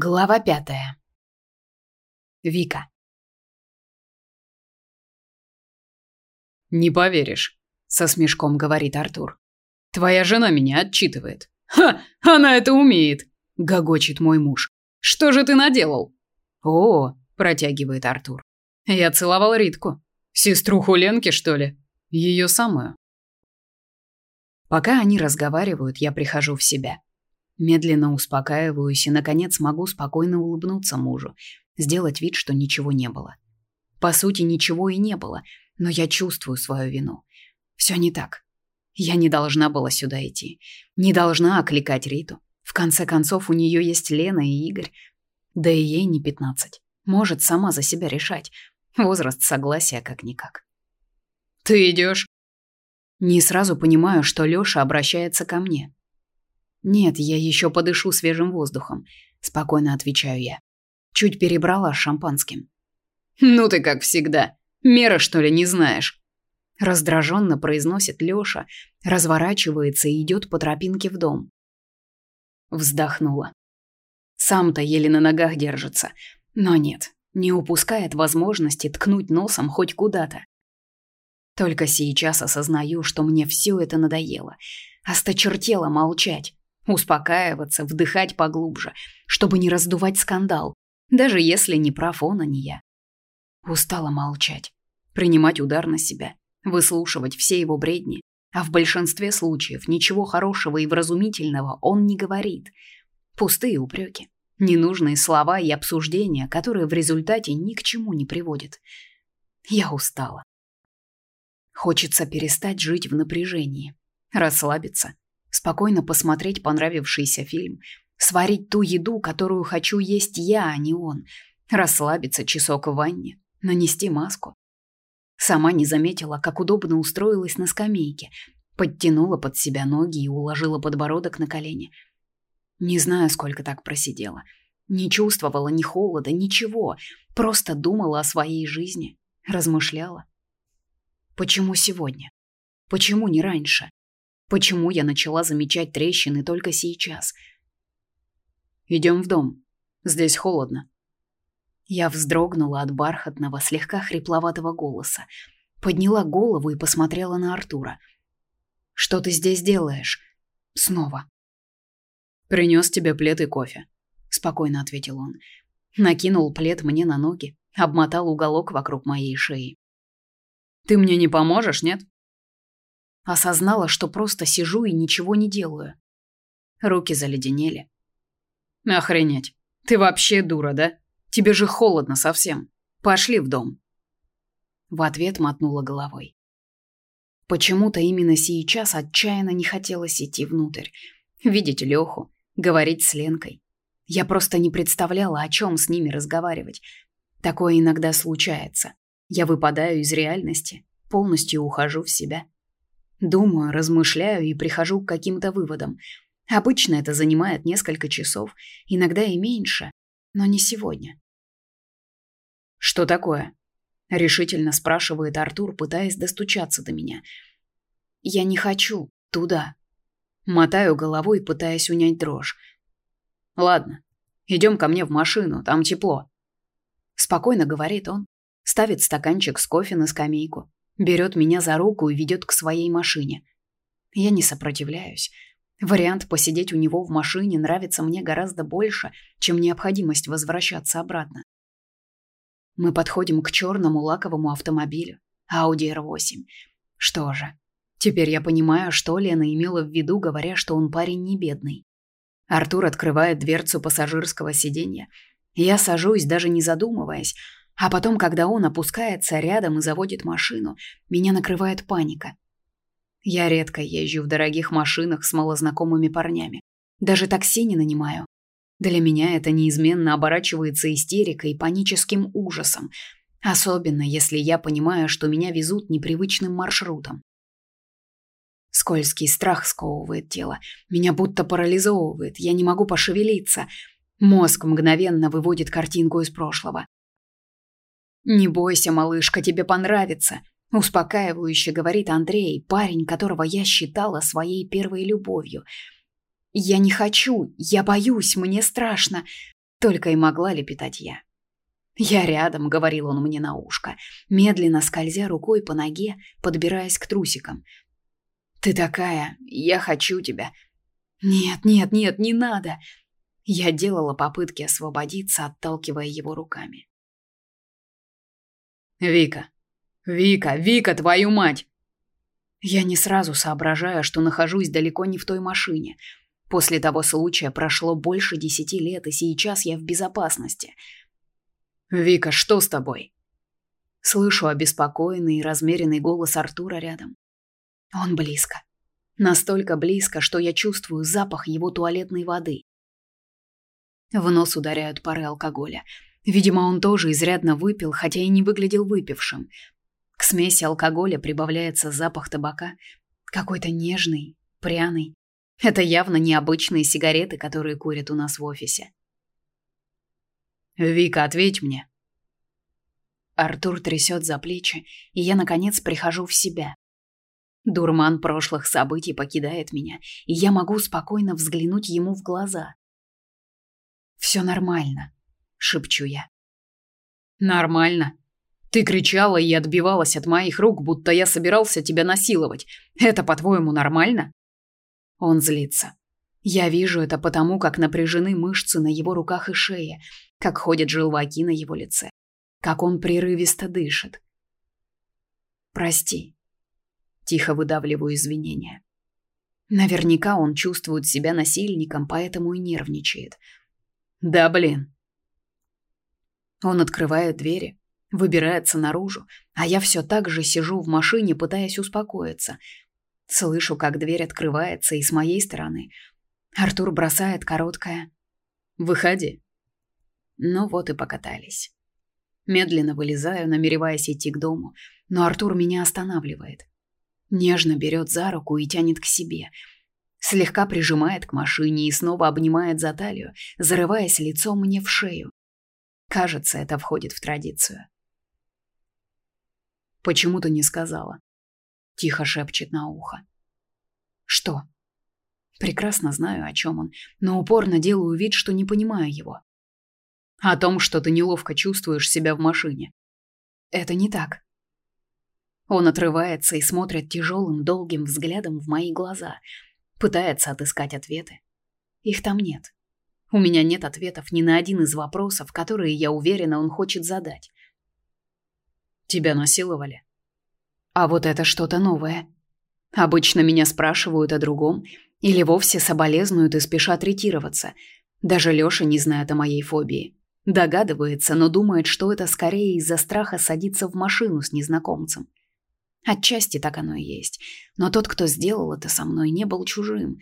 Глава пятая. Вика. «Не поверишь», — со смешком говорит Артур. «Твоя жена меня отчитывает». «Ха, она это умеет», — гогочит мой муж. «Что же ты наделал?» «О», — протягивает Артур. «Я целовал Ритку. Сеструху Ленки, что ли? Ее самую». Пока они разговаривают, я прихожу в себя. Медленно успокаиваюсь и, наконец, могу спокойно улыбнуться мужу, сделать вид, что ничего не было. По сути, ничего и не было, но я чувствую свою вину. Все не так. Я не должна была сюда идти. Не должна окликать Риту. В конце концов, у нее есть Лена и Игорь. Да и ей не 15. Может сама за себя решать. Возраст согласия как-никак. «Ты идешь?» Не сразу понимаю, что Леша обращается ко мне. «Нет, я еще подышу свежим воздухом», — спокойно отвечаю я. Чуть перебрала с шампанским. «Ну ты как всегда. Мера, что ли, не знаешь?» Раздраженно произносит Лёша, разворачивается и идет по тропинке в дом. Вздохнула. Сам-то еле на ногах держится, но нет, не упускает возможности ткнуть носом хоть куда-то. Только сейчас осознаю, что мне все это надоело. Осточертело молчать успокаиваться, вдыхать поглубже, чтобы не раздувать скандал, даже если не прав он, а не я. Устала молчать, принимать удар на себя, выслушивать все его бредни, а в большинстве случаев ничего хорошего и вразумительного он не говорит. Пустые упреки, ненужные слова и обсуждения, которые в результате ни к чему не приводят. Я устала. Хочется перестать жить в напряжении, расслабиться, спокойно посмотреть понравившийся фильм, сварить ту еду, которую хочу есть я, а не он, расслабиться часок в ванне, нанести маску. Сама не заметила, как удобно устроилась на скамейке, подтянула под себя ноги и уложила подбородок на колени. Не знаю, сколько так просидела. Не чувствовала ни холода, ничего, просто думала о своей жизни, размышляла. Почему сегодня? Почему не раньше? Почему я начала замечать трещины только сейчас? «Идем в дом. Здесь холодно». Я вздрогнула от бархатного, слегка хрипловатого голоса. Подняла голову и посмотрела на Артура. «Что ты здесь делаешь?» Снова. «Принес тебе плед и кофе», — спокойно ответил он. Накинул плед мне на ноги, обмотал уголок вокруг моей шеи. «Ты мне не поможешь, нет?» Осознала, что просто сижу и ничего не делаю. Руки заледенели. «Охренеть! Ты вообще дура, да? Тебе же холодно совсем. Пошли в дом!» В ответ мотнула головой. Почему-то именно сейчас отчаянно не хотелось идти внутрь, видеть Леху, говорить с Ленкой. Я просто не представляла, о чем с ними разговаривать. Такое иногда случается. Я выпадаю из реальности, полностью ухожу в себя. Думаю, размышляю и прихожу к каким-то выводам. Обычно это занимает несколько часов, иногда и меньше, но не сегодня. «Что такое?» — решительно спрашивает Артур, пытаясь достучаться до меня. «Я не хочу туда». Мотаю головой, пытаясь унять дрожь. «Ладно, идем ко мне в машину, там тепло». Спокойно говорит он, ставит стаканчик с кофе на скамейку берет меня за руку и ведет к своей машине. Я не сопротивляюсь. Вариант посидеть у него в машине нравится мне гораздо больше, чем необходимость возвращаться обратно. Мы подходим к черному лаковому автомобилю, Audi R8. Что же, теперь я понимаю, что Лена имела в виду, говоря, что он парень не бедный. Артур открывает дверцу пассажирского сиденья. Я сажусь, даже не задумываясь, а потом, когда он опускается рядом и заводит машину, меня накрывает паника. Я редко езжу в дорогих машинах с малознакомыми парнями. Даже такси не нанимаю. Для меня это неизменно оборачивается истерикой и паническим ужасом, особенно если я понимаю, что меня везут непривычным маршрутом. Скользкий страх сковывает тело, меня будто парализовывает, я не могу пошевелиться. Мозг мгновенно выводит картинку из прошлого. «Не бойся, малышка, тебе понравится», — успокаивающе говорит Андрей, парень, которого я считала своей первой любовью. «Я не хочу, я боюсь, мне страшно», — только и могла лепетать я. «Я рядом», — говорил он мне на ушко, медленно скользя рукой по ноге, подбираясь к трусикам. «Ты такая, я хочу тебя». «Нет, нет, нет, не надо!» Я делала попытки освободиться, отталкивая его руками. Вика. Вика, Вика, твою мать. Я не сразу соображаю, что нахожусь далеко не в той машине. После того случая прошло больше десяти лет, и сейчас я в безопасности. Вика, что с тобой? Слышу обеспокоенный и размеренный голос Артура рядом. Он близко. Настолько близко, что я чувствую запах его туалетной воды. В нос ударяют пары алкоголя. Видимо, он тоже изрядно выпил, хотя и не выглядел выпившим. К смеси алкоголя прибавляется запах табака, какой-то нежный, пряный. Это явно необычные сигареты, которые курят у нас в офисе. «Вика, ответь мне!» Артур трясет за плечи, и я, наконец, прихожу в себя. Дурман прошлых событий покидает меня, и я могу спокойно взглянуть ему в глаза. Все нормально шепчу я. Нормально. Ты кричала и отбивалась от моих рук, будто я собирался тебя насиловать. Это, по-твоему, нормально? Он злится. Я вижу это потому, как напряжены мышцы на его руках и шее, как ходят желваки на его лице, как он прерывисто дышит. Прости. Тихо выдавливаю извинения. Наверняка он чувствует себя насильником, поэтому и нервничает. Да, блин. Он открывает двери, выбирается наружу, а я все так же сижу в машине, пытаясь успокоиться. Слышу, как дверь открывается и с моей стороны. Артур бросает короткое «Выходи». Ну вот и покатались. Медленно вылезаю, намереваясь идти к дому, но Артур меня останавливает. Нежно берет за руку и тянет к себе. Слегка прижимает к машине и снова обнимает за талию, зарываясь лицом мне в шею. Кажется, это входит в традицию. «Почему ты не сказала?» — тихо шепчет на ухо. «Что?» Прекрасно знаю, о чем он, но упорно делаю вид, что не понимаю его. О том, что ты неловко чувствуешь себя в машине. Это не так. Он отрывается и смотрит тяжелым, долгим взглядом в мои глаза, пытается отыскать ответы. Их там нет. У меня нет ответов ни на один из вопросов, которые, я уверена, он хочет задать. Тебя насиловали? А вот это что-то новое. Обычно меня спрашивают о другом или вовсе соболезнуют и спешат ретироваться. Даже Лёша не знает о моей фобии. Догадывается, но думает, что это скорее из-за страха садиться в машину с незнакомцем. Отчасти так оно и есть. Но тот, кто сделал это со мной, не был чужим.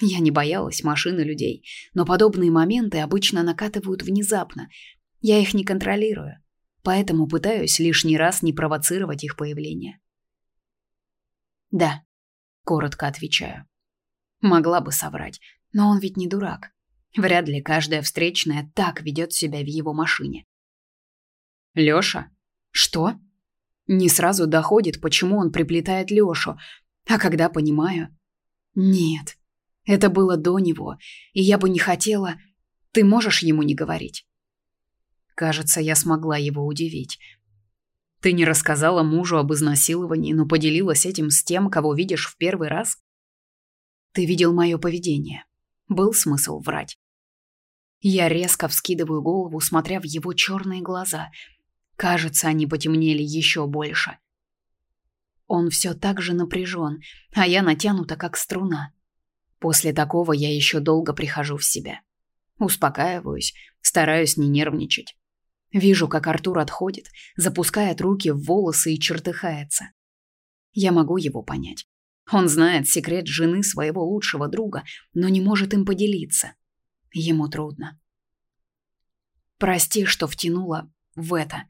Я не боялась машины людей, но подобные моменты обычно накатывают внезапно. Я их не контролирую, поэтому пытаюсь лишний раз не провоцировать их появление. «Да», — коротко отвечаю. Могла бы соврать, но он ведь не дурак. Вряд ли каждая встречная так ведет себя в его машине. «Лёша? Что?» Не сразу доходит, почему он приплетает Лёшу, а когда понимаю... Нет, это было до него, и я бы не хотела... Ты можешь ему не говорить?» Кажется, я смогла его удивить. «Ты не рассказала мужу об изнасиловании, но поделилась этим с тем, кого видишь в первый раз?» «Ты видел мое поведение. Был смысл врать?» Я резко вскидываю голову, смотря в его черные глаза. Кажется, они потемнели еще больше. Он все так же напряжен, а я натянута, как струна. После такого я еще долго прихожу в себя. Успокаиваюсь, стараюсь не нервничать. Вижу, как Артур отходит, запускает руки в волосы и чертыхается. Я могу его понять. Он знает секрет жены своего лучшего друга, но не может им поделиться. Ему трудно. Прости, что втянула в это.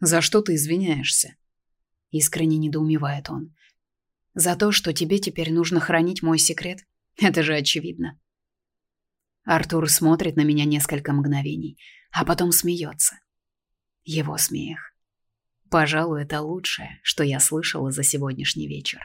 За что ты извиняешься? Искренне недоумевает он. За то, что тебе теперь нужно хранить мой секрет. Это же очевидно. Артур смотрит на меня несколько мгновений, а потом смеется. Его смех. Пожалуй, это лучшее, что я слышала за сегодняшний вечер.